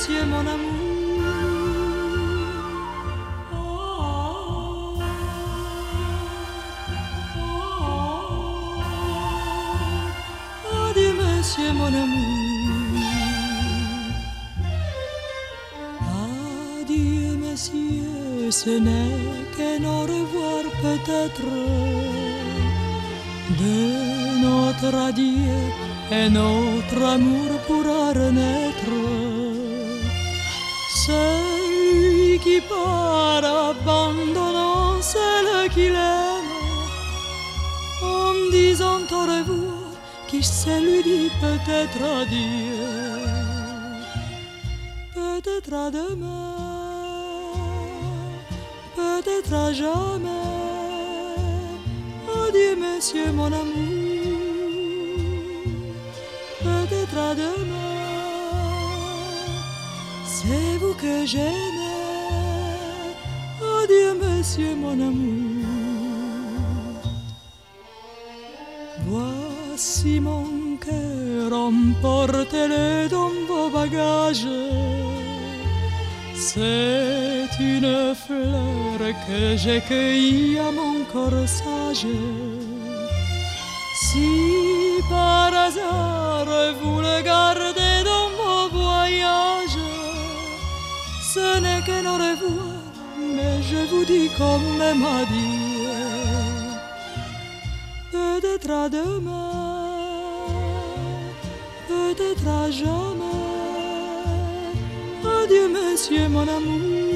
monsieur, mon amour. Oh, monsieur, mon amour. Adieu, monsieur, ce n'est qu'un au revoir peut-être de notre adieu et notre amour pourra renaître. Celui qui part abandonnant celle qu'il aime, en disant au revoir, qui sait lui dit peut-être adieu, peut-être à demain, peut-être à jamais. Adieu, monsieur, mon amour C'est vous que j'aimais. Adieu, monsieur, mon amour. Voici mon cœur, emportez-le dans vos bagages. C'est une fleur que j'ai cueillie à mon corsage. Si par hasard ce n'est qu'un au revoir, mais je vous dis quand même adieu. Peut-être à demain, peut-être jamais. Adieu, monsieur, mon amour.